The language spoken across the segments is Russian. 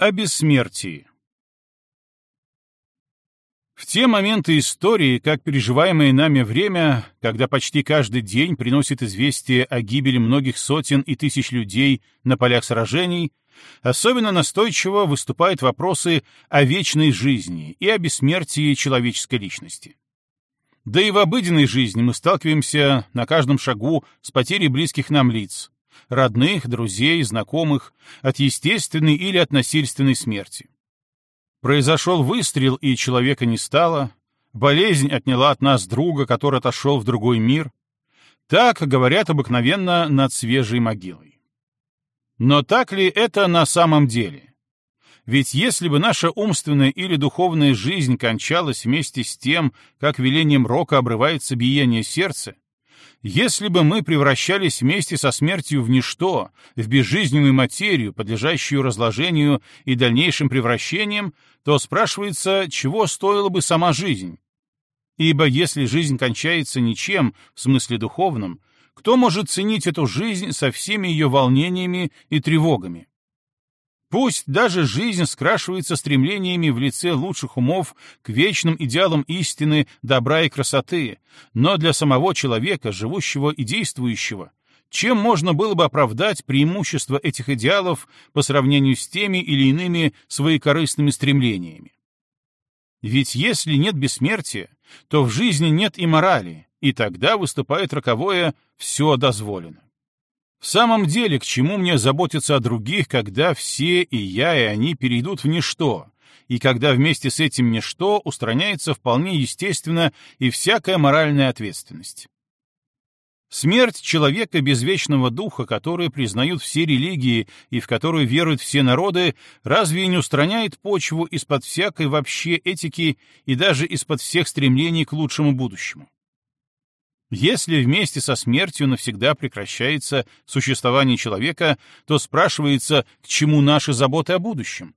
О бессмертии. В те моменты истории, как переживаемое нами время, когда почти каждый день приносит известие о гибели многих сотен и тысяч людей на полях сражений, особенно настойчиво выступают вопросы о вечной жизни и о бессмертии человеческой личности. Да и в обыденной жизни мы сталкиваемся на каждом шагу с потерей близких нам лиц, родных, друзей, знакомых, от естественной или от насильственной смерти. Произошел выстрел, и человека не стало, болезнь отняла от нас друга, который отошел в другой мир. Так говорят обыкновенно над свежей могилой. Но так ли это на самом деле? Ведь если бы наша умственная или духовная жизнь кончалась вместе с тем, как велением рока обрывается биение сердца, если бы мы превращались вместе со смертью в ничто, в безжизненную материю, подлежащую разложению и дальнейшим превращениям, то спрашивается, чего стоила бы сама жизнь? Ибо если жизнь кончается ничем, в смысле духовном, кто может ценить эту жизнь со всеми ее волнениями и тревогами? Пусть даже жизнь скрашивается стремлениями в лице лучших умов к вечным идеалам истины, добра и красоты, но для самого человека, живущего и действующего, чем можно было бы оправдать преимущество этих идеалов по сравнению с теми или иными своекорыстными стремлениями? Ведь если нет бессмертия, то в жизни нет и морали, и тогда выступает роковое «все дозволено». В самом деле, к чему мне заботиться о других, когда все и я, и они перейдут в ничто, и когда вместе с этим ничто устраняется вполне естественно и всякая моральная ответственность? Смерть человека без вечного духа, который признают все религии и в которую веруют все народы, разве не устраняет почву из-под всякой вообще этики и даже из-под всех стремлений к лучшему будущему? Если вместе со смертью навсегда прекращается существование человека, то спрашивается, к чему наши заботы о будущем?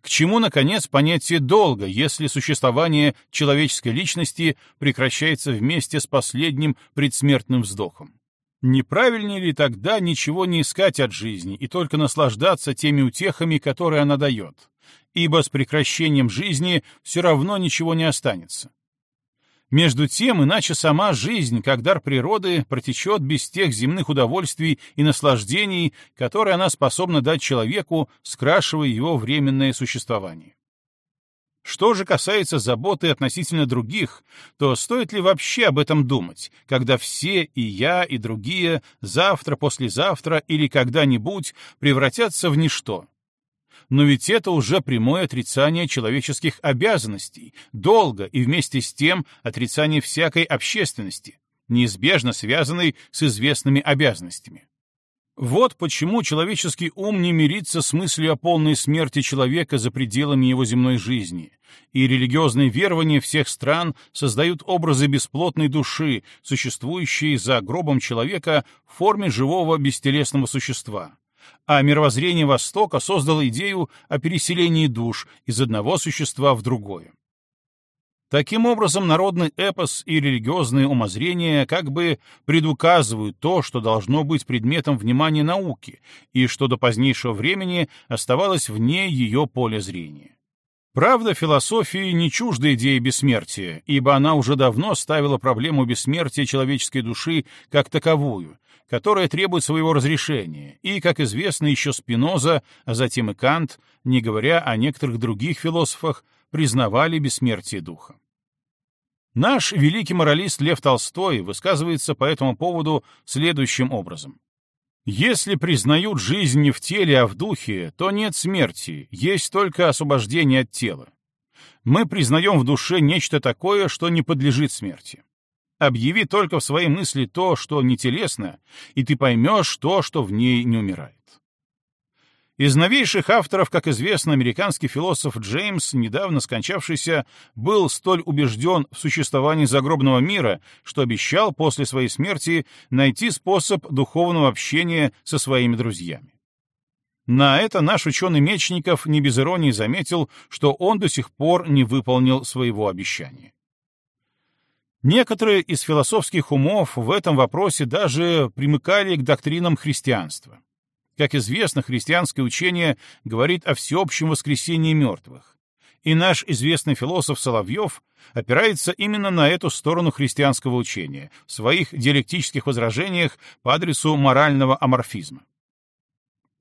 К чему, наконец, понятие долга, если существование человеческой личности прекращается вместе с последним предсмертным вздохом? Неправильнее ли тогда ничего не искать от жизни и только наслаждаться теми утехами, которые она дает? Ибо с прекращением жизни все равно ничего не останется. Между тем, иначе сама жизнь, как дар природы, протечет без тех земных удовольствий и наслаждений, которые она способна дать человеку, скрашивая его временное существование. Что же касается заботы относительно других, то стоит ли вообще об этом думать, когда все, и я, и другие, завтра, послезавтра или когда-нибудь превратятся в ничто? Но ведь это уже прямое отрицание человеческих обязанностей, долга и вместе с тем отрицание всякой общественности, неизбежно связанной с известными обязанностями. Вот почему человеческий ум не мирится с мыслью о полной смерти человека за пределами его земной жизни, и религиозные верования всех стран создают образы бесплотной души, существующей за гробом человека в форме живого бестелесного существа а мировоззрение Востока создало идею о переселении душ из одного существа в другое. Таким образом, народный эпос и религиозные умозрения как бы предуказывают то, что должно быть предметом внимания науки и что до позднейшего времени оставалось вне ее поля зрения. Правда, философии не чужда идея бессмертия, ибо она уже давно ставила проблему бессмертия человеческой души как таковую, которая требует своего разрешения, и, как известно, еще Спиноза, а затем и Кант, не говоря о некоторых других философах, признавали бессмертие духа. Наш великий моралист Лев Толстой высказывается по этому поводу следующим образом. Если признают жизнь не в теле, а в духе, то нет смерти, есть только освобождение от тела. Мы признаем в душе нечто такое, что не подлежит смерти. Объяви только в своей мысли то, что не телесно, и ты поймешь то, что в ней не умирает. Из новейших авторов, как известно, американский философ Джеймс, недавно скончавшийся, был столь убежден в существовании загробного мира, что обещал после своей смерти найти способ духовного общения со своими друзьями. На это наш ученый Мечников не без иронии заметил, что он до сих пор не выполнил своего обещания. Некоторые из философских умов в этом вопросе даже примыкали к доктринам христианства. Как известно, христианское учение говорит о всеобщем воскресении мертвых. И наш известный философ Соловьев опирается именно на эту сторону христианского учения в своих диалектических возражениях по адресу морального аморфизма.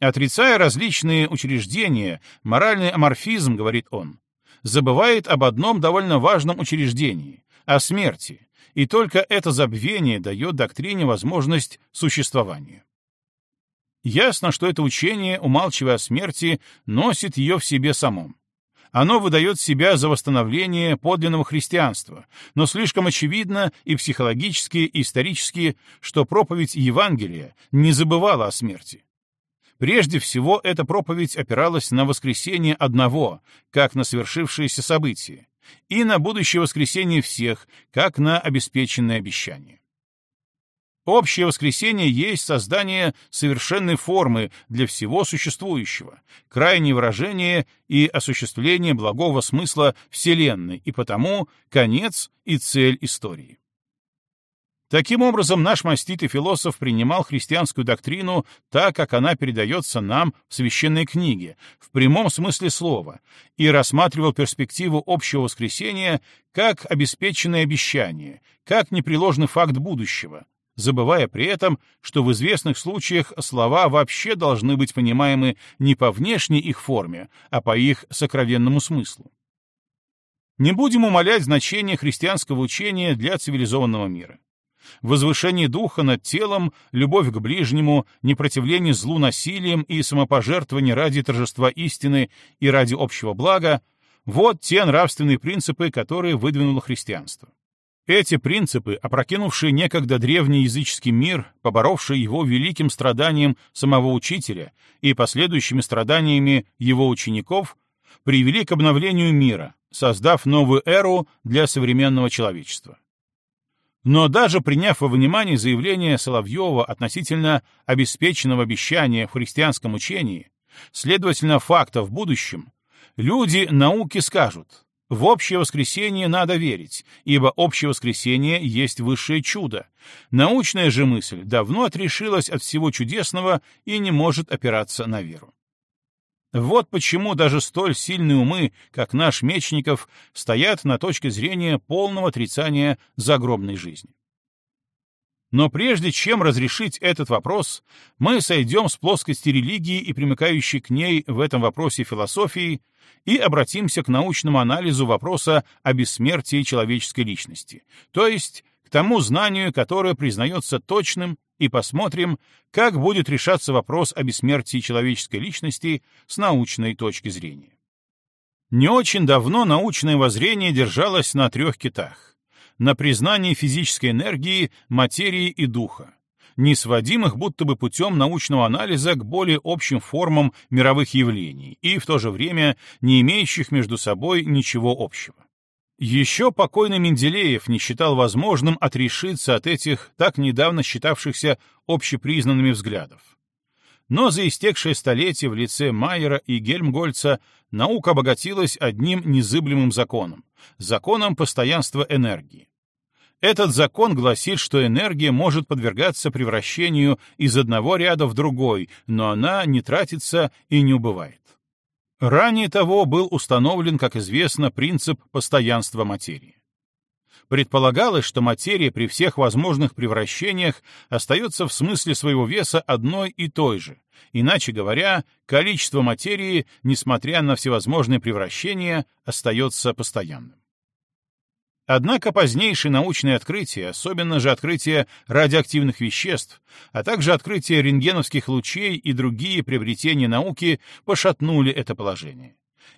Отрицая различные учреждения, моральный аморфизм, говорит он, забывает об одном довольно важном учреждении — о смерти, и только это забвение дает доктрине возможность существования. Ясно, что это учение, умалчивая о смерти, носит ее в себе самом. Оно выдает себя за восстановление подлинного христианства, но слишком очевидно и психологически, и исторически, что проповедь Евангелия не забывала о смерти. Прежде всего, эта проповедь опиралась на воскресение одного, как на совершившееся событие, и на будущее воскресение всех, как на обеспеченное обещание. Общее воскресение есть создание совершенной формы для всего существующего, крайнее выражение и осуществление благого смысла Вселенной, и потому конец и цель истории. Таким образом, наш маститый философ принимал христианскую доктрину так, как она передается нам в священной книге, в прямом смысле слова, и рассматривал перспективу общего воскресения как обеспеченное обещание, как непреложный факт будущего, забывая при этом, что в известных случаях слова вообще должны быть понимаемы не по внешней их форме, а по их сокровенному смыслу. Не будем умалять значение христианского учения для цивилизованного мира возвышение духа над телом, любовь к ближнему, непротивление злу насилием и самопожертвование ради торжества истины и ради общего блага — вот те нравственные принципы, которые выдвинуло христианство. Эти принципы, опрокинувшие некогда древний языческий мир, поборовшие его великим страданием самого учителя и последующими страданиями его учеников, привели к обновлению мира, создав новую эру для современного человечества. Но даже приняв во внимание заявление Соловьева относительно обеспеченного обещания в христианском учении, следовательно, факта в будущем, люди науки скажут, в общее воскресение надо верить, ибо общее воскресение есть высшее чудо. Научная же мысль давно отрешилась от всего чудесного и не может опираться на веру. Вот почему даже столь сильные умы, как наш Мечников, стоят на точке зрения полного отрицания загробной жизни. Но прежде чем разрешить этот вопрос, мы сойдем с плоскости религии и примыкающей к ней в этом вопросе философии и обратимся к научному анализу вопроса о бессмертии человеческой личности, то есть к тому знанию, которое признается точным и посмотрим, как будет решаться вопрос о бессмертии человеческой личности с научной точки зрения. Не очень давно научное воззрение держалось на трех китах — на признании физической энергии, материи и духа, не сводимых будто бы путем научного анализа к более общим формам мировых явлений и в то же время не имеющих между собой ничего общего. Еще покойный Менделеев не считал возможным отрешиться от этих так недавно считавшихся общепризнанными взглядов. Но за истекшее столетие в лице Майера и Гельмгольца наука обогатилась одним незыблемым законом — законом постоянства энергии. Этот закон гласит, что энергия может подвергаться превращению из одного ряда в другой, но она не тратится и не убывает. Ранее того был установлен, как известно, принцип постоянства материи. Предполагалось, что материя при всех возможных превращениях остается в смысле своего веса одной и той же. Иначе говоря, количество материи, несмотря на всевозможные превращения, остается постоянным. Однако позднейшие научные открытия, особенно же открытие радиоактивных веществ, а также открытие рентгеновских лучей и другие приобретения науки пошатнули это положение.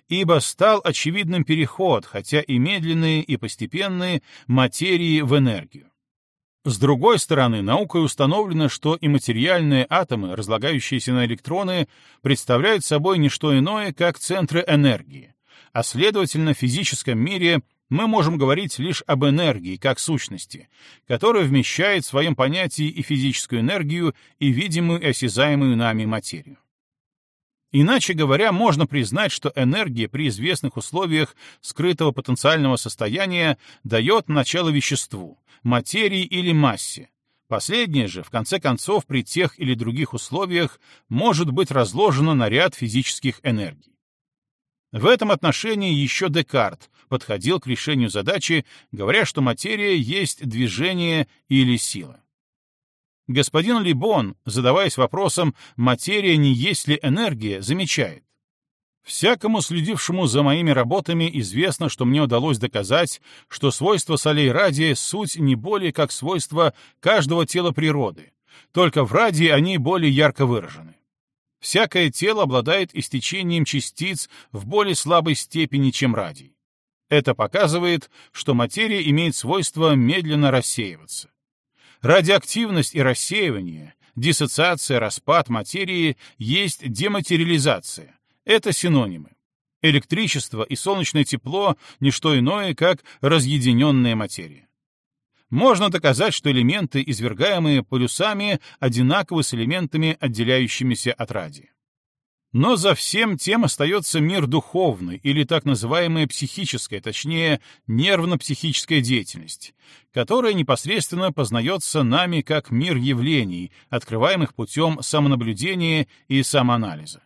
Ибо стал очевидным переход, хотя и медленный, и постепенный, материи в энергию. С другой стороны, наукой установлено, что и материальные атомы, разлагающиеся на электроны, представляют собой не что иное, как центры энергии, а следовательно в физическом мире — мы можем говорить лишь об энергии как сущности, которая вмещает в своем понятии и физическую энергию, и видимую и осязаемую нами материю. Иначе говоря, можно признать, что энергия при известных условиях скрытого потенциального состояния дает начало веществу, материи или массе, Последнее же, в конце концов, при тех или других условиях может быть разложено на ряд физических энергий. В этом отношении еще Декарт подходил к решению задачи, говоря, что материя есть движение или сила. Господин Либон, задаваясь вопросом, материя не есть ли энергия, замечает. Всякому следившему за моими работами известно, что мне удалось доказать, что свойства солей радия — суть не более как свойства каждого тела природы, только в радии они более ярко выражены. Всякое тело обладает истечением частиц в более слабой степени, чем радий. Это показывает, что материя имеет свойство медленно рассеиваться. Радиоактивность и рассеивание, диссоциация, распад материи есть дематериализация, это синонимы. Электричество и солнечное тепло — не что иное, как разъединенная материя. Можно доказать, что элементы, извергаемые полюсами, одинаковы с элементами, отделяющимися от радия. Но за всем тем остается мир духовный или так называемая психическая, точнее, нервно-психическая деятельность, которая непосредственно познается нами как мир явлений, открываемых путем самонаблюдения и самоанализа.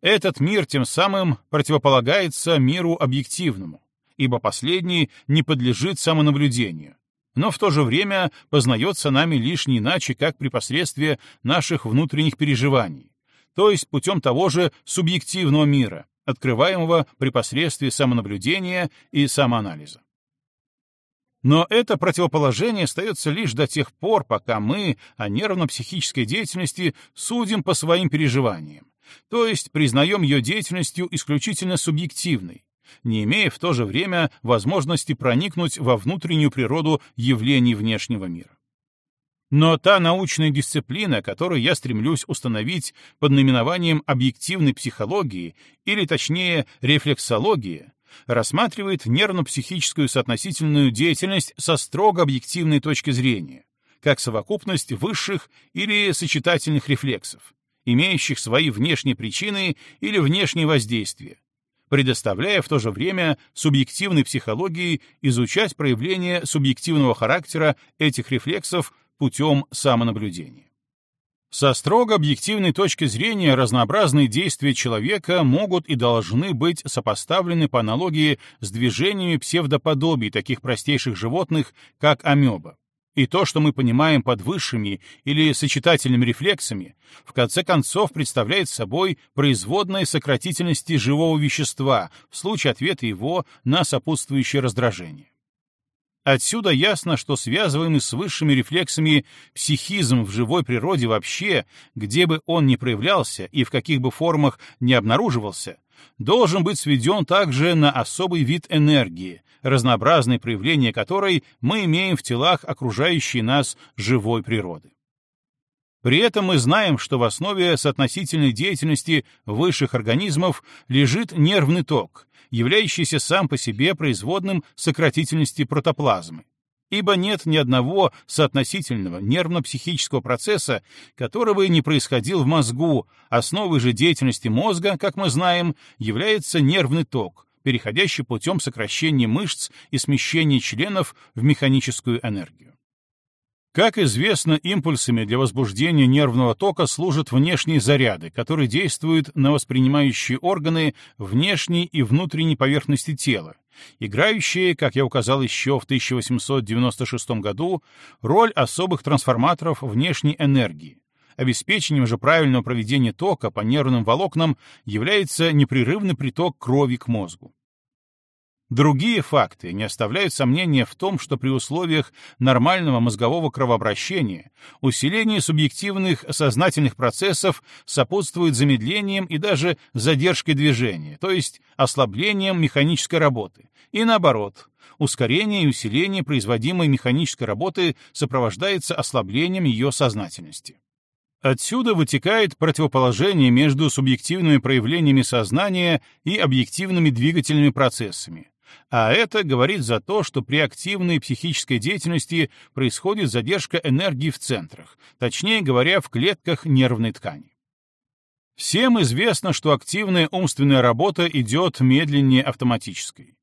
Этот мир тем самым противополагается миру объективному, ибо последний не подлежит самонаблюдению, но в то же время познается нами лишь не иначе, как при посредстве наших внутренних переживаний, то есть путем того же субъективного мира, открываемого при посредстве самонаблюдения и самоанализа. Но это противоположение остается лишь до тех пор, пока мы о нервно-психической деятельности судим по своим переживаниям, то есть признаем ее деятельностью исключительно субъективной, не имея в то же время возможности проникнуть во внутреннюю природу явлений внешнего мира. Но та научная дисциплина, которую я стремлюсь установить под наименованием объективной психологии, или точнее рефлексология, рассматривает нервно-психическую соотносительную деятельность со строго объективной точки зрения, как совокупность высших или сочетательных рефлексов, имеющих свои внешние причины или внешние воздействия, предоставляя в то же время субъективной психологии изучать проявление субъективного характера этих рефлексов путем самонаблюдения. Со строго объективной точки зрения разнообразные действия человека могут и должны быть сопоставлены по аналогии с движениями псевдоподобий таких простейших животных, как амеба. И то, что мы понимаем под высшими или сочетательными рефлексами, в конце концов представляет собой производное сократительности живого вещества в случае ответа его на сопутствующее раздражение. Отсюда ясно, что связываемый с высшими рефлексами психизм в живой природе вообще, где бы он ни проявлялся и в каких бы формах не обнаруживался, должен быть сведен также на особый вид энергии, разнообразные проявления которой мы имеем в телах окружающей нас живой природы. При этом мы знаем, что в основе соотносительной деятельности высших организмов лежит нервный ток, являющийся сам по себе производным сократительности протоплазмы, ибо нет ни одного соотносительного нервно-психического процесса, который бы не происходил в мозгу, основой же деятельности мозга, как мы знаем, является нервный ток, переходящий путем сокращения мышц и смещения членов в механическую энергию. Как известно, импульсами для возбуждения нервного тока служат внешние заряды, которые действуют на воспринимающие органы внешней и внутренней поверхности тела, играющие, как я указал еще в 1896 году, роль особых трансформаторов внешней энергии. Обеспечением же правильного проведения тока по нервным волокнам является непрерывный приток крови к мозгу. Другие факты не оставляют сомнения в том, что при условиях нормального мозгового кровообращения усиление субъективных сознательных процессов сопутствует замедлением и даже задержкой движения, то есть ослаблением механической работы, и наоборот, ускорение и усиление производимой механической работы сопровождается ослаблением ее сознательности. Отсюда вытекает противоположение между субъективными проявлениями сознания и объективными двигательными процессами, а это говорит за то, что при активной психической деятельности происходит задержка энергии в центрах, точнее говоря, в клетках нервной ткани. Всем известно, что активная умственная работа идет медленнее автоматической.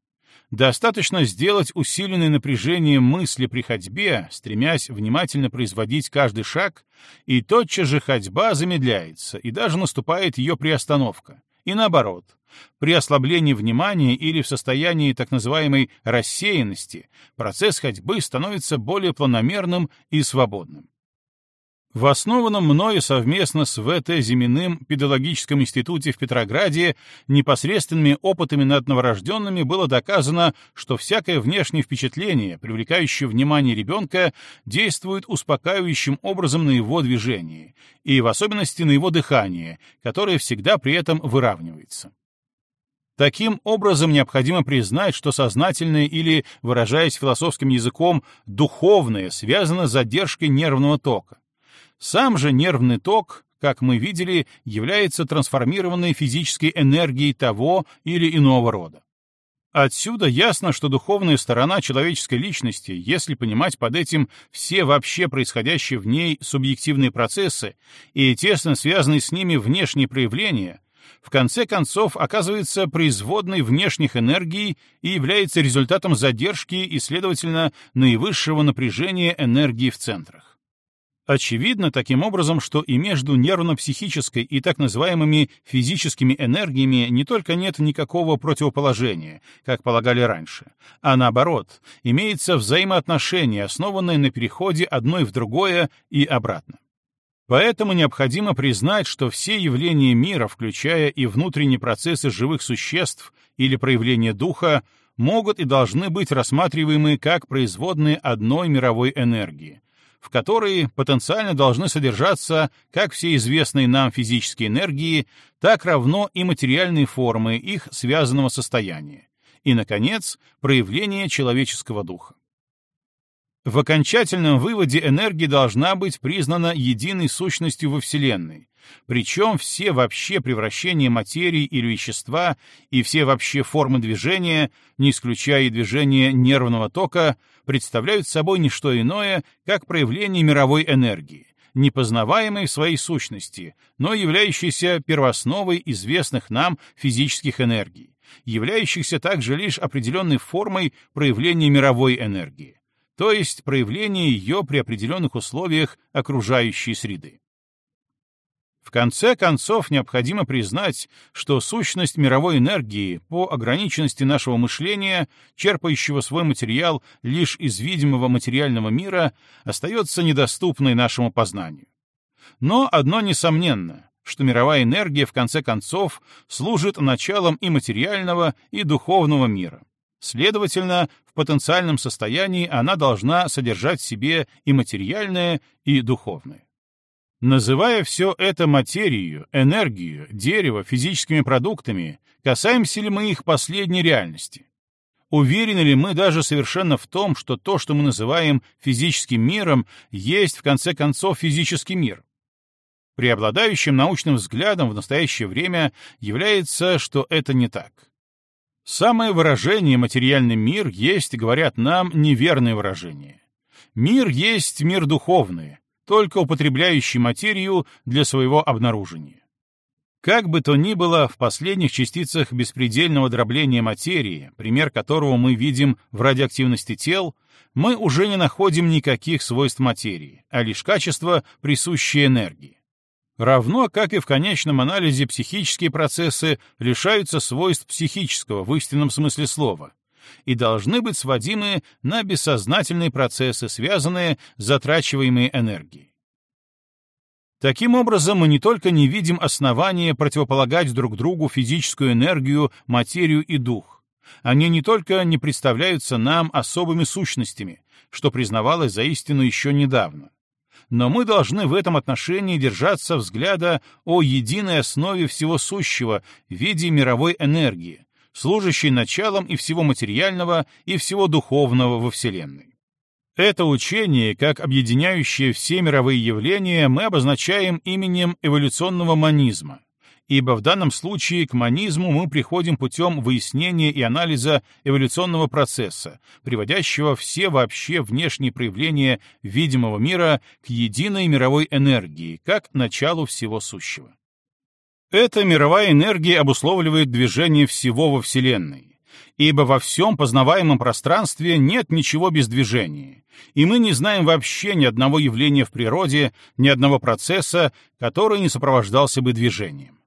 Достаточно сделать усиленное напряжение мысли при ходьбе, стремясь внимательно производить каждый шаг, и тотчас же ходьба замедляется, и даже наступает ее приостановка. И наоборот, при ослаблении внимания или в состоянии так называемой рассеянности процесс ходьбы становится более планомерным и свободным. В основанном мною совместно с ВТ Зиминым педагогическом институте в Петрограде непосредственными опытами над новорожденными было доказано, что всякое внешнее впечатление, привлекающее внимание ребенка, действует успокаивающим образом на его движение, и в особенности на его дыхание, которое всегда при этом выравнивается. Таким образом, необходимо признать, что сознательное или, выражаясь философским языком, духовное связано с задержкой нервного тока. Сам же нервный ток, как мы видели, является трансформированной физической энергией того или иного рода. Отсюда ясно, что духовная сторона человеческой личности, если понимать под этим все вообще происходящие в ней субъективные процессы и тесно связанные с ними внешние проявления, в конце концов оказывается производной внешних энергий и является результатом задержки и, следовательно, наивысшего напряжения энергии в центрах. Очевидно таким образом, что и между нервно-психической и так называемыми физическими энергиями не только нет никакого противоположения, как полагали раньше, а наоборот, имеется взаимоотношение, основанное на переходе одной в другое и обратно. Поэтому необходимо признать, что все явления мира, включая и внутренние процессы живых существ или проявления духа, могут и должны быть рассматриваемы как производные одной мировой энергии, в которой потенциально должны содержаться как все известные нам физические энергии, так равно и материальные формы их связанного состояния. И, наконец, проявление человеческого духа. В окончательном выводе энергия должна быть признана единой сущностью во Вселенной, причем все вообще превращения материи или вещества и все вообще формы движения, не исключая и движения нервного тока, представляют собой не что иное, как проявление мировой энергии, непознаваемой в своей сущности, но являющейся первоосновой известных нам физических энергий, являющихся также лишь определенной формой проявления мировой энергии то есть проявление ее при определенных условиях окружающей среды. В конце концов, необходимо признать, что сущность мировой энергии по ограниченности нашего мышления, черпающего свой материал лишь из видимого материального мира, остается недоступной нашему познанию. Но одно несомненно, что мировая энергия в конце концов служит началом и материального, и духовного мира. Следовательно, в потенциальном состоянии она должна содержать в себе и материальное, и духовное. Называя все это материю, энергию, дерево, физическими продуктами, касаемся ли мы их последней реальности? Уверены ли мы даже совершенно в том, что то, что мы называем физическим миром, есть в конце концов физический мир? Преобладающим научным взглядом в настоящее время является, что это не так. Самое выражение «материальный мир» есть, говорят нам, неверное выражение. Мир есть мир духовный, только употребляющий материю для своего обнаружения. Как бы то ни было, в последних частицах беспредельного дробления материи, пример которого мы видим в радиоактивности тел, мы уже не находим никаких свойств материи, а лишь качества, присущие энергии. Равно, как и в конечном анализе психические процессы лишаются свойств психического в истинном смысле слова и должны быть сводимы на бессознательные процессы, связанные с затрачиваемой энергией. Таким образом, мы не только не видим основания противополагать друг другу физическую энергию, материю и дух, они не только не представляются нам особыми сущностями, что признавалось за истину еще недавно, но мы должны в этом отношении держаться взгляда о единой основе всего сущего в виде мировой энергии, служащей началом и всего материального, и всего духовного во Вселенной. Это учение, как объединяющее все мировые явления, мы обозначаем именем эволюционного манизма, ибо в данном случае к манизму мы приходим путем выяснения и анализа эволюционного процесса, приводящего все вообще внешние проявления видимого мира к единой мировой энергии, как началу всего сущего. Эта мировая энергия обусловливает движение всего во Вселенной, ибо во всем познаваемом пространстве нет ничего без движения, и мы не знаем вообще ни одного явления в природе, ни одного процесса, который не сопровождался бы движением.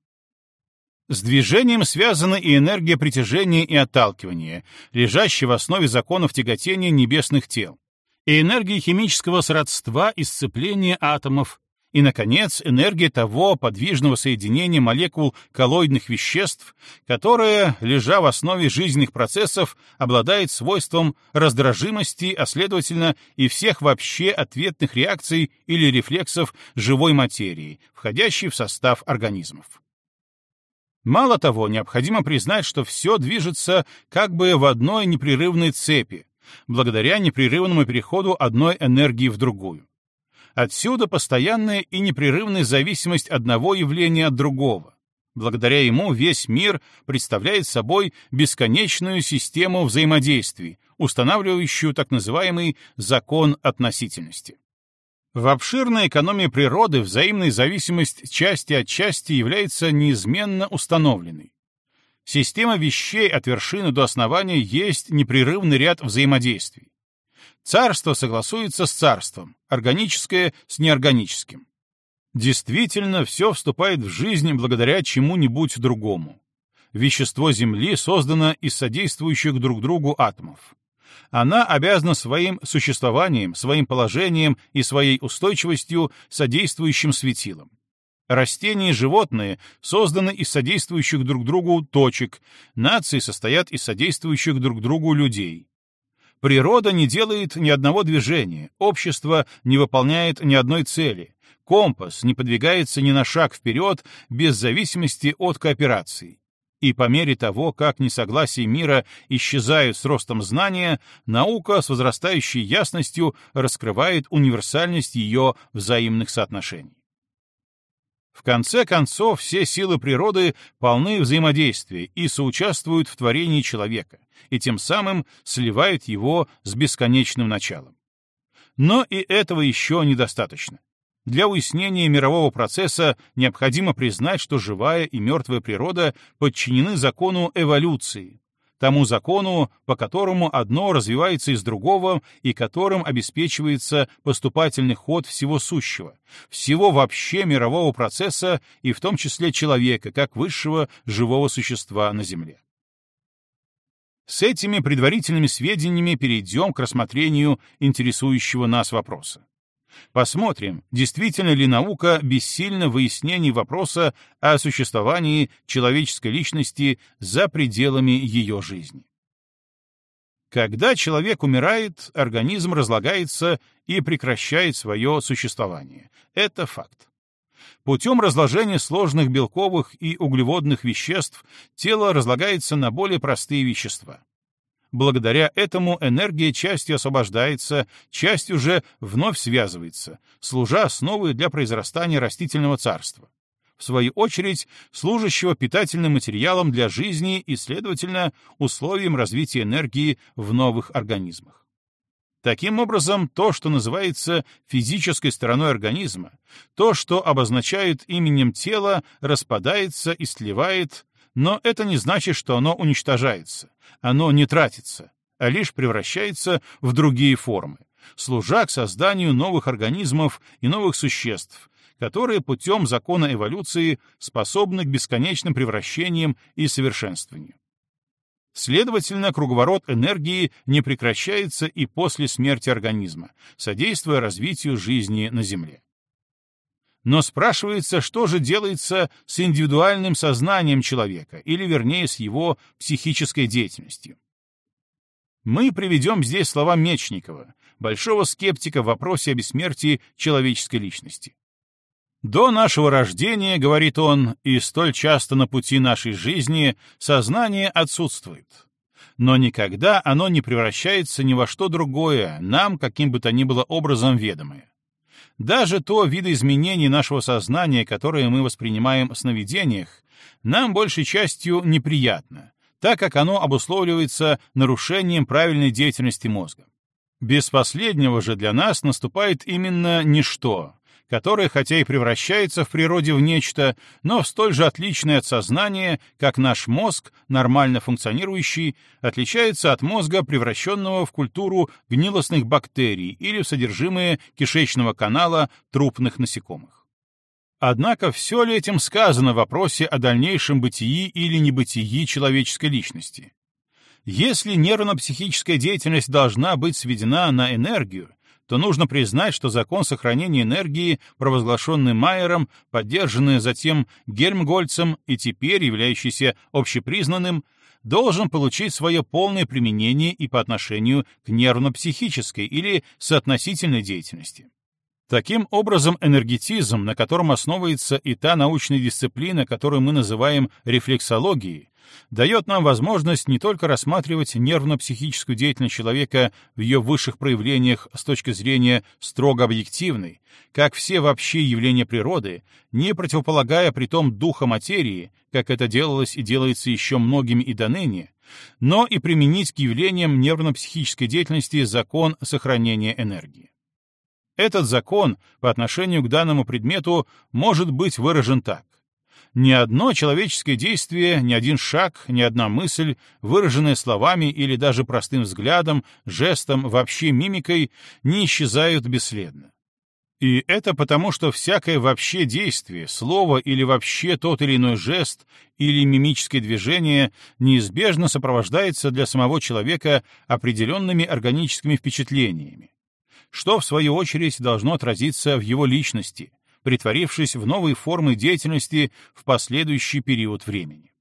С движением связана и энергия притяжения и отталкивания, лежащая в основе законов тяготения небесных тел, и энергия химического сродства и сцепления атомов, и, наконец, энергия того подвижного соединения молекул коллоидных веществ, которое, лежа в основе жизненных процессов, обладает свойством раздражимости, а следовательно и всех вообще ответных реакций или рефлексов живой материи, входящей в состав организмов. Мало того, необходимо признать, что все движется как бы в одной непрерывной цепи, благодаря непрерывному переходу одной энергии в другую. Отсюда постоянная и непрерывная зависимость одного явления от другого. Благодаря ему весь мир представляет собой бесконечную систему взаимодействий, устанавливающую так называемый закон относительности. В обширной экономии природы взаимная зависимость части от части является неизменно установленной. Система вещей от вершины до основания есть непрерывный ряд взаимодействий. Царство согласуется с царством, органическое с неорганическим. Действительно, все вступает в жизнь благодаря чему-нибудь другому. Вещество Земли создано из содействующих друг другу атомов. Она обязана своим существованием, своим положением и своей устойчивостью содействующим светилам. Растения и животные созданы из содействующих друг другу точек, нации состоят из содействующих друг другу людей. Природа не делает ни одного движения, общество не выполняет ни одной цели, компас не подвигается ни на шаг вперед без зависимости от кооперации. И по мере того, как несогласие мира исчезают с ростом знания, наука с возрастающей ясностью раскрывает универсальность ее взаимных соотношений. В конце концов, все силы природы полны взаимодействия и соучаствуют в творении человека, и тем самым сливают его с бесконечным началом. Но и этого еще недостаточно. Для уяснения мирового процесса необходимо признать, что живая и мертвая природа подчинены закону эволюции, тому закону, по которому одно развивается из другого и которым обеспечивается поступательный ход всего сущего, всего вообще мирового процесса и в том числе человека, как высшего живого существа на Земле. С этими предварительными сведениями перейдем к рассмотрению интересующего нас вопроса. Посмотрим, действительно ли наука бессильна в выяснении вопроса о существовании человеческой личности за пределами ее жизни. Когда человек умирает, организм разлагается и прекращает свое существование. Это факт. Путем разложения сложных белковых и углеводных веществ тело разлагается на более простые вещества. Благодаря этому энергия частью освобождается, частью уже вновь связывается, служа основой для произрастания растительного царства. В свою очередь, служащего питательным материалом для жизни и, следовательно, условием развития энергии в новых организмах. Таким образом, то, что называется физической стороной организма, то, что обозначают именем тела, распадается и сливает, но это не значит, что оно уничтожается, оно не тратится, а лишь превращается в другие формы, служа к созданию новых организмов и новых существ, которые путем закона эволюции способны к бесконечным превращениям и совершенствованию. Следовательно, круговорот энергии не прекращается и после смерти организма, содействуя развитию жизни на Земле. Но спрашивается, что же делается с индивидуальным сознанием человека, или вернее с его психической деятельностью. Мы приведем здесь слова Мечникова, большого скептика в вопросе о бессмертии человеческой личности. До нашего рождения, говорит он, и столь часто на пути нашей жизни, сознание отсутствует. Но никогда оно не превращается ни во что другое, нам каким бы то ни было образом ведомое. Даже то видоизменение нашего сознания, которое мы воспринимаем в сновидениях, нам большей частью неприятно, так как оно обусловливается нарушением правильной деятельности мозга. Без последнего же для нас наступает именно ничто, которое хотя и превращается в природе в нечто, но столь же отличное от сознания, как наш мозг, нормально функционирующий, отличается от мозга, превращенного в культуру гнилостных бактерий или в содержимое кишечного канала трупных насекомых. Однако все ли этим сказано в вопросе о дальнейшем бытии или небытии человеческой личности? Если нервно-психическая деятельность должна быть сведена на энергию, то нужно признать, что закон сохранения энергии, провозглашенный Майером, поддержанный затем Гельмгольцем и теперь являющийся общепризнанным, должен получить свое полное применение и по отношению к нервно-психической или соотносительной деятельности. Таким образом, энергетизм, на котором основывается и та научная дисциплина, которую мы называем рефлексологией, дает нам возможность не только рассматривать нервно-психическую деятельность человека в ее высших проявлениях с точки зрения строго объективной, как все вообще явления природы, не противополагая при том духа материи, как это делалось и делается еще многими и до ныне, но и применить к явлениям нервно-психической деятельности закон сохранения энергии. Этот закон по отношению к данному предмету может быть выражен так. Ни одно человеческое действие, ни один шаг, ни одна мысль, выраженная словами или даже простым взглядом, жестом, вообще мимикой, не исчезают бесследно. И это потому, что всякое вообще действие, слово или вообще тот или иной жест или мимическое движение неизбежно сопровождается для самого человека определенными органическими впечатлениями, что, в свою очередь, должно отразиться в его личности, притворившись в новые формы деятельности в последующий период времени.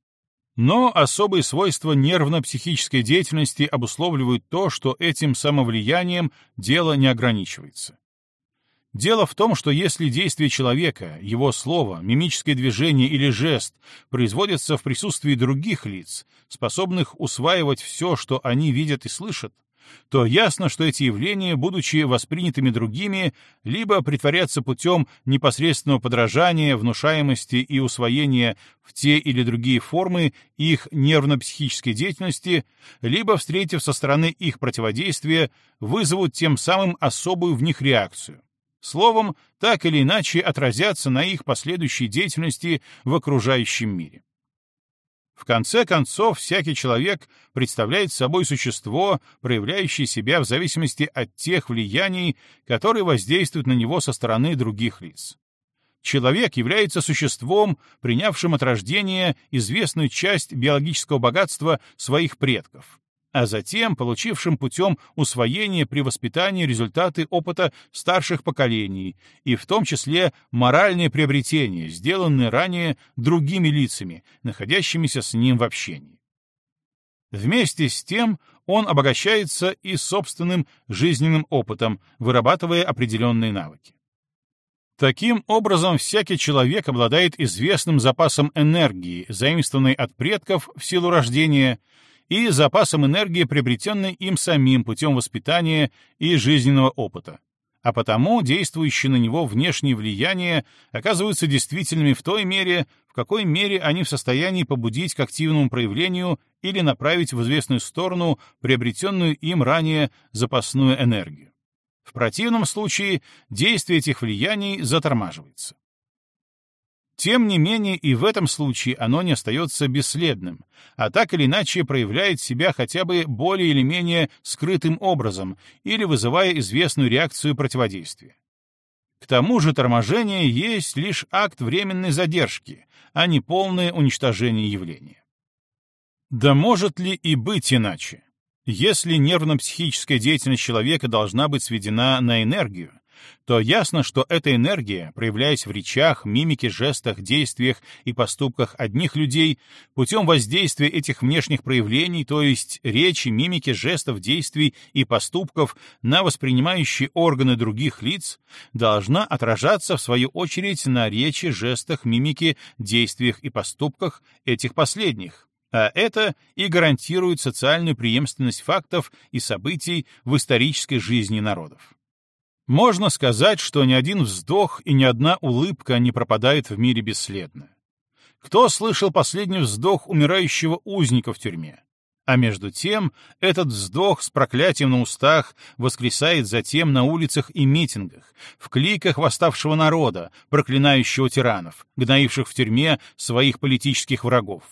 Но особые свойства нервно-психической деятельности обусловливают то, что этим самовлиянием дело не ограничивается. Дело в том, что если действие человека, его слово, мимическое движение или жест производятся в присутствии других лиц, способных усваивать все, что они видят и слышат, то ясно, что эти явления, будучи воспринятыми другими, либо притворятся путем непосредственного подражания, внушаемости и усвоения в те или другие формы их нервно-психической деятельности, либо, встретив со стороны их противодействия, вызовут тем самым особую в них реакцию. Словом, так или иначе отразятся на их последующей деятельности в окружающем мире. В конце концов, всякий человек представляет собой существо, проявляющее себя в зависимости от тех влияний, которые воздействуют на него со стороны других лиц. Человек является существом, принявшим от рождения известную часть биологического богатства своих предков, а затем получившим путем усвоения при воспитании результаты опыта старших поколений, и в том числе моральные приобретения, сделанные ранее другими лицами, находящимися с ним в общении. Вместе с тем он обогащается и собственным жизненным опытом, вырабатывая определенные навыки. Таким образом, всякий человек обладает известным запасом энергии, заимствованной от предков в силу рождения, и запасом энергии, приобретенной им самим путем воспитания и жизненного опыта. А потому действующие на него внешние влияния оказываются действительными в той мере, в какой мере они в состоянии побудить к активному проявлению или направить в известную сторону приобретенную им ранее запасную энергию. В противном случае действие этих влияний затормаживается. Тем не менее, и в этом случае оно не остается бесследным, а так или иначе проявляет себя хотя бы более или менее скрытым образом или вызывая известную реакцию противодействия. К тому же торможение есть лишь акт временной задержки, а не полное уничтожение явления. Да может ли и быть иначе? Если нервно-психическая деятельность человека должна быть сведена на энергию, то ясно, что эта энергия, проявляясь в речах, мимике, жестах, действиях и поступках одних людей, путем воздействия этих внешних проявлений, то есть речи, мимики, жестов, действий и поступков на воспринимающие органы других лиц, должна отражаться, в свою очередь, на речи, жестах, мимике, действиях и поступках этих последних, а это и гарантирует социальную преемственность фактов и событий в исторической жизни народов. Можно сказать, что ни один вздох и ни одна улыбка не пропадает в мире бесследно. Кто слышал последний вздох умирающего узника в тюрьме? А между тем этот вздох с проклятием на устах воскресает затем на улицах и митингах, в кликах восставшего народа, проклинающего тиранов, гноивших в тюрьме своих политических врагов.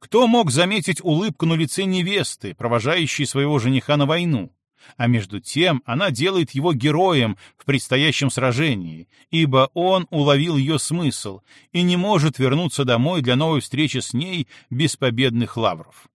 Кто мог заметить улыбку на лице невесты, провожающей своего жениха на войну? А между тем она делает его героем в предстоящем сражении, ибо он уловил ее смысл и не может вернуться домой для новой встречи с ней без победных лавров.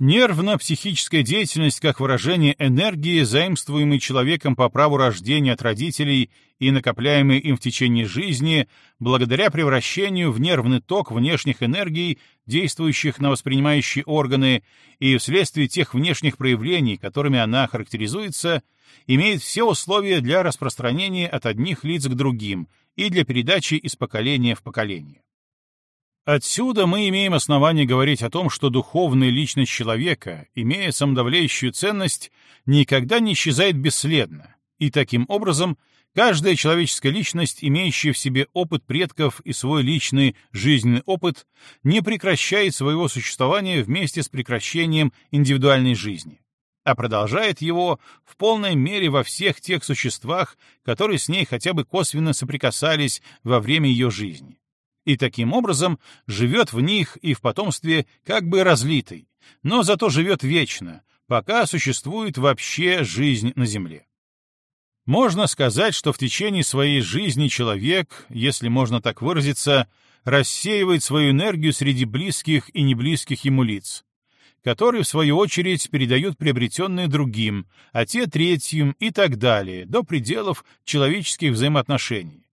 Нервно-психическая деятельность как выражение энергии, заимствуемой человеком по праву рождения от родителей и накопляемой им в течение жизни, благодаря превращению в нервный ток внешних энергий, действующих на воспринимающие органы, и вследствие тех внешних проявлений, которыми она характеризуется, имеет все условия для распространения от одних лиц к другим и для передачи из поколения в поколение. Отсюда мы имеем основание говорить о том, что духовная личность человека, имея самодавляющую ценность, никогда не исчезает бесследно, и таким образом каждая человеческая личность, имеющая в себе опыт предков и свой личный жизненный опыт, не прекращает своего существования вместе с прекращением индивидуальной жизни, а продолжает его в полной мере во всех тех существах, которые с ней хотя бы косвенно соприкасались во время ее жизни и таким образом живет в них и в потомстве как бы разлитый, но зато живет вечно, пока существует вообще жизнь на Земле. Можно сказать, что в течение своей жизни человек, если можно так выразиться, рассеивает свою энергию среди близких и неблизких ему лиц, которые, в свою очередь, передают приобретенные другим, а те третьим и так далее, до пределов человеческих взаимоотношений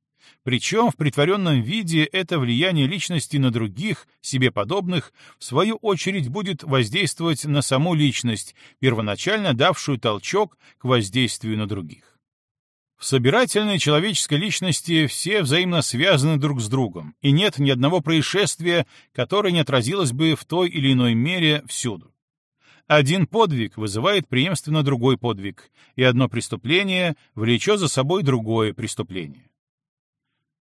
причем в притворенном виде это влияние личности на других, себе подобных, в свою очередь будет воздействовать на саму личность, первоначально давшую толчок к воздействию на других. В собирательной человеческой личности все взаимно связаны друг с другом, и нет ни одного происшествия, которое не отразилось бы в той или иной мере всюду. Один подвиг вызывает преемственно другой подвиг, и одно преступление влечет за собой другое преступление.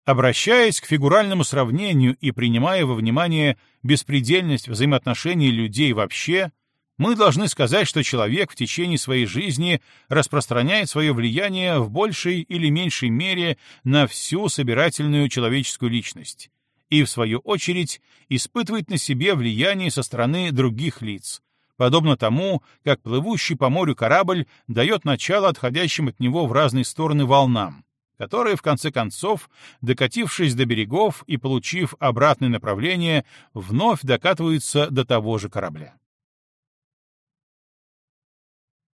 Обращаясь к фигуральному сравнению и принимая во внимание беспредельность взаимоотношений людей вообще, мы должны сказать, что человек в течение своей жизни распространяет свое влияние в большей или меньшей мере на всю собирательную человеческую личность и, в свою очередь, испытывает на себе влияние со стороны других лиц, подобно тому, как плывущий по морю корабль дает начало отходящим от него в разные стороны волнам, которые, в конце концов, докатившись до берегов и получив обратное направление, вновь докатываются до того же корабля.